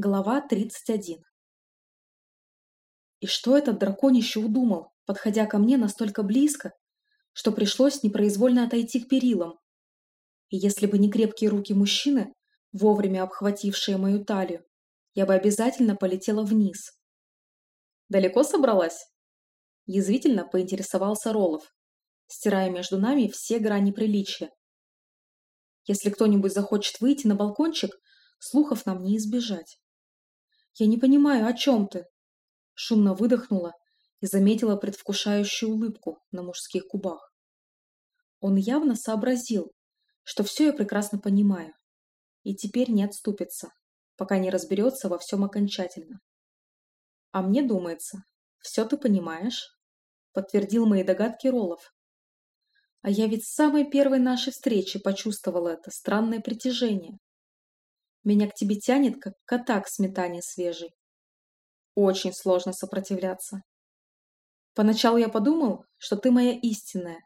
Глава 31 И что этот драконище удумал, подходя ко мне настолько близко, что пришлось непроизвольно отойти к перилам? И если бы не крепкие руки мужчины, вовремя обхватившие мою талию, я бы обязательно полетела вниз. «Далеко собралась?» Язвительно поинтересовался Ролов, стирая между нами все грани приличия. Если кто-нибудь захочет выйти на балкончик, слухов нам не избежать. «Я не понимаю, о чем ты?» Шумно выдохнула и заметила предвкушающую улыбку на мужских губах. Он явно сообразил, что все я прекрасно понимаю, и теперь не отступится, пока не разберется во всем окончательно. «А мне думается, все ты понимаешь?» подтвердил мои догадки Ролов. А я ведь с самой первой нашей встречи почувствовала это странное притяжение. Меня к тебе тянет, как кота к сметане свежей. Очень сложно сопротивляться. Поначалу я подумал, что ты моя истинная.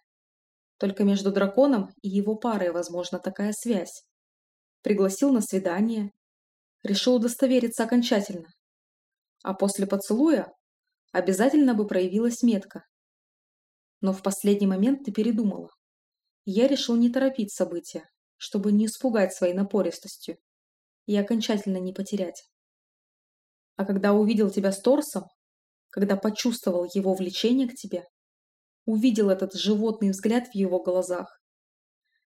Только между драконом и его парой возможна такая связь. Пригласил на свидание. Решил удостовериться окончательно. А после поцелуя обязательно бы проявилась метка. Но в последний момент ты передумала. Я решил не торопить события, чтобы не испугать своей напористостью и окончательно не потерять. А когда увидел тебя с торсом, когда почувствовал его влечение к тебе, увидел этот животный взгляд в его глазах,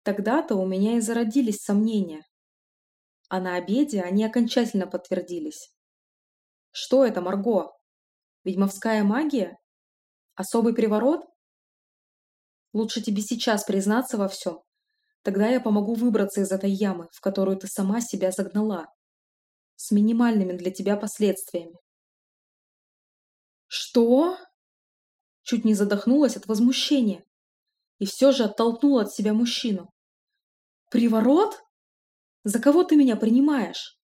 тогда-то у меня и зародились сомнения. А на обеде они окончательно подтвердились. Что это, Марго? Ведьмовская магия? Особый приворот? Лучше тебе сейчас признаться во всем, Тогда я помогу выбраться из этой ямы, в которую ты сама себя загнала. С минимальными для тебя последствиями. Что? Чуть не задохнулась от возмущения. И все же оттолкнула от себя мужчину. Приворот? За кого ты меня принимаешь?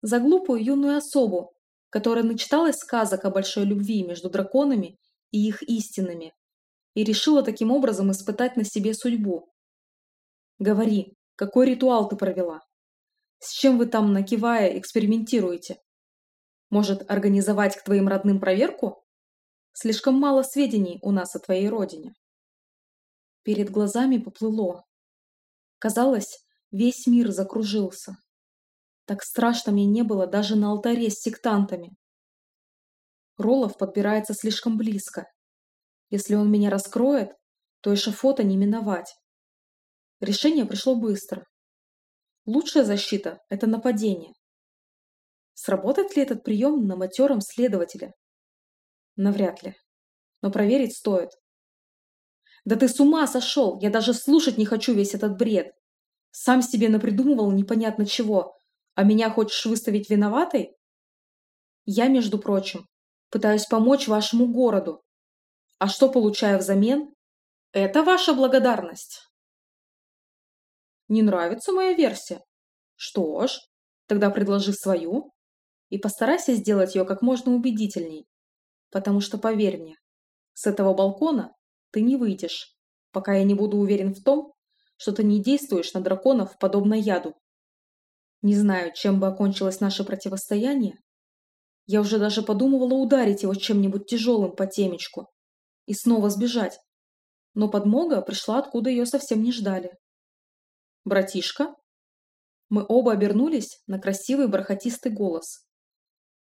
За глупую юную особу, которая начиталась сказок о большой любви между драконами и их истинами и решила таким образом испытать на себе судьбу. Говори, какой ритуал ты провела? С чем вы там, накивая, экспериментируете? Может, организовать к твоим родным проверку? Слишком мало сведений у нас о твоей родине. Перед глазами поплыло. Казалось, весь мир закружился. Так страшно мне не было даже на алтаре с сектантами. Ролов подбирается слишком близко. Если он меня раскроет, то эшафота не миновать. Решение пришло быстро. Лучшая защита – это нападение. Сработает ли этот прием на матером следователе? Навряд ли. Но проверить стоит. Да ты с ума сошел! Я даже слушать не хочу весь этот бред. Сам себе напридумывал непонятно чего, а меня хочешь выставить виноватой? Я, между прочим, пытаюсь помочь вашему городу. А что получаю взамен? Это ваша благодарность. Не нравится моя версия? Что ж, тогда предложи свою и постарайся сделать ее как можно убедительней. Потому что, поверь мне, с этого балкона ты не выйдешь, пока я не буду уверен в том, что ты не действуешь на драконов подобно яду. Не знаю, чем бы окончилось наше противостояние. Я уже даже подумывала ударить его чем-нибудь тяжелым по темечку и снова сбежать. Но подмога пришла, откуда ее совсем не ждали. «Братишка?» Мы оба обернулись на красивый бархатистый голос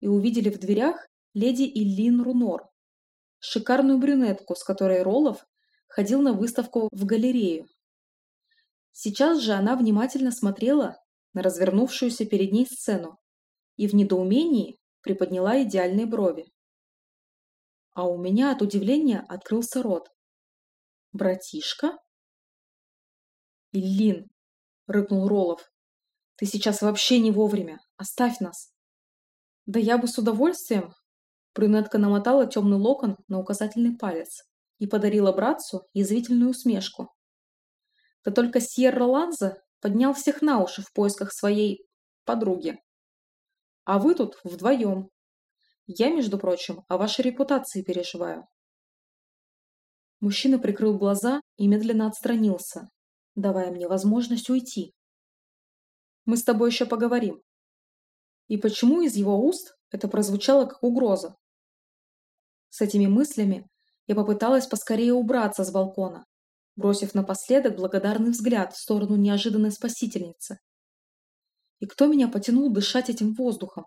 и увидели в дверях леди Иллин Рунор, шикарную брюнетку, с которой Ролов ходил на выставку в галерею. Сейчас же она внимательно смотрела на развернувшуюся перед ней сцену и в недоумении приподняла идеальные брови. А у меня от удивления открылся рот. «Братишка?» «Иллин, рыкнул Ролов. «Ты сейчас вообще не вовремя. Оставь нас!» «Да я бы с удовольствием!» Брюнетка намотала темный локон на указательный палец и подарила братцу язвительную усмешку. Да только Сьерра Ланза поднял всех на уши в поисках своей подруги. А вы тут вдвоем. Я, между прочим, о вашей репутации переживаю. Мужчина прикрыл глаза и медленно отстранился, давая мне возможность уйти. Мы с тобой еще поговорим. И почему из его уст это прозвучало как угроза? С этими мыслями я попыталась поскорее убраться с балкона, бросив напоследок благодарный взгляд в сторону неожиданной спасительницы. И кто меня потянул дышать этим воздухом?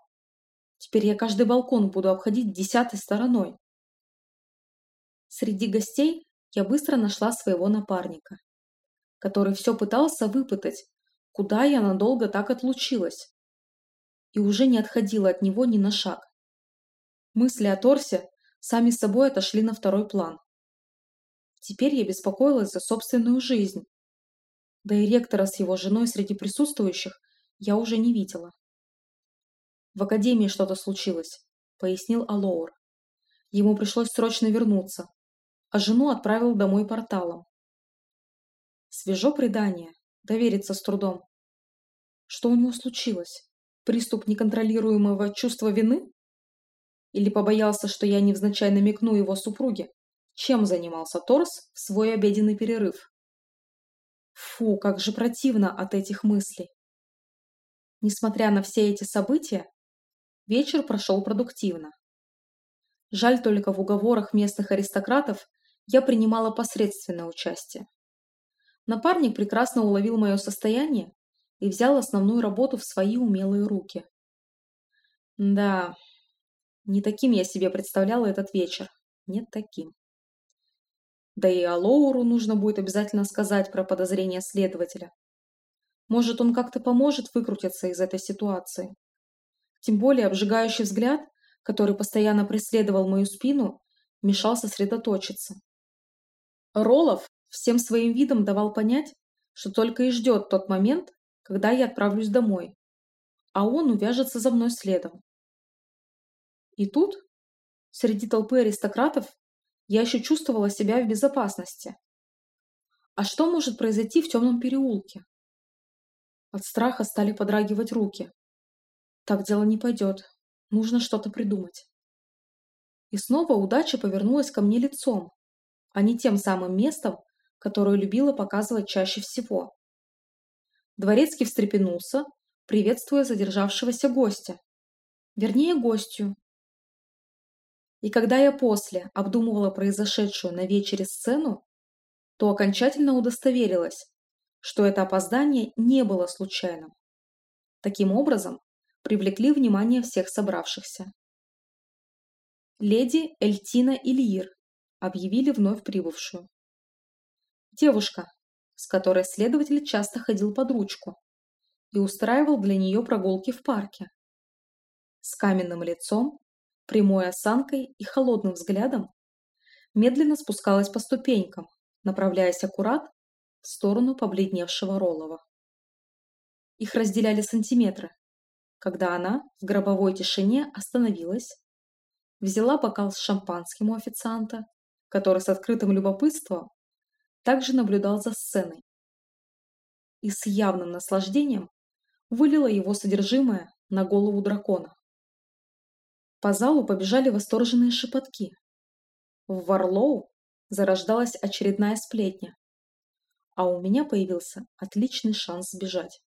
Теперь я каждый балкон буду обходить десятой стороной. Среди гостей я быстро нашла своего напарника, который все пытался выпытать, куда я надолго так отлучилась, и уже не отходила от него ни на шаг. Мысли о Торсе сами собой отошли на второй план. Теперь я беспокоилась за собственную жизнь. Да и ректора с его женой среди присутствующих я уже не видела. «В академии что-то случилось», — пояснил Алоур. Ему пришлось срочно вернуться, а жену отправил домой порталом. Свежо предание, довериться с трудом. Что у него случилось? Приступ неконтролируемого чувства вины? Или побоялся, что я невзначай намекну его супруге? Чем занимался Торс в свой обеденный перерыв? Фу, как же противно от этих мыслей. Несмотря на все эти события, вечер прошел продуктивно. Жаль только в уговорах местных аристократов я принимала посредственное участие. Напарник прекрасно уловил мое состояние и взял основную работу в свои умелые руки. Да, не таким я себе представляла этот вечер. Нет таким. Да и Алоуру нужно будет обязательно сказать про подозрения следователя. Может, он как-то поможет выкрутиться из этой ситуации. Тем более обжигающий взгляд, который постоянно преследовал мою спину, мешал сосредоточиться. Ролов всем своим видом давал понять, что только и ждет тот момент, когда я отправлюсь домой, а он увяжется за мной следом. И тут, среди толпы аристократов, я еще чувствовала себя в безопасности. А что может произойти в темном переулке? От страха стали подрагивать руки. Так дело не пойдет. Нужно что-то придумать. И снова удача повернулась ко мне лицом, а не тем самым местом, которое любила показывать чаще всего. Дворецкий встрепенулся, приветствуя задержавшегося гостя. Вернее, гостью. И когда я после обдумывала произошедшую на вечере сцену, то окончательно удостоверилась, что это опоздание не было случайным. Таким образом, привлекли внимание всех собравшихся. Леди Эльтина Ильир объявили вновь прибывшую. Девушка, с которой следователь часто ходил под ручку и устраивал для нее прогулки в парке. С каменным лицом, прямой осанкой и холодным взглядом медленно спускалась по ступенькам, направляясь аккурат в сторону побледневшего Ролова. Их разделяли сантиметры, когда она в гробовой тишине остановилась, взяла бокал с шампанским у официанта, который с открытым любопытством также наблюдал за сценой и с явным наслаждением вылила его содержимое на голову дракона. По залу побежали восторженные шепотки. В Варлоу зарождалась очередная сплетня, а у меня появился отличный шанс сбежать.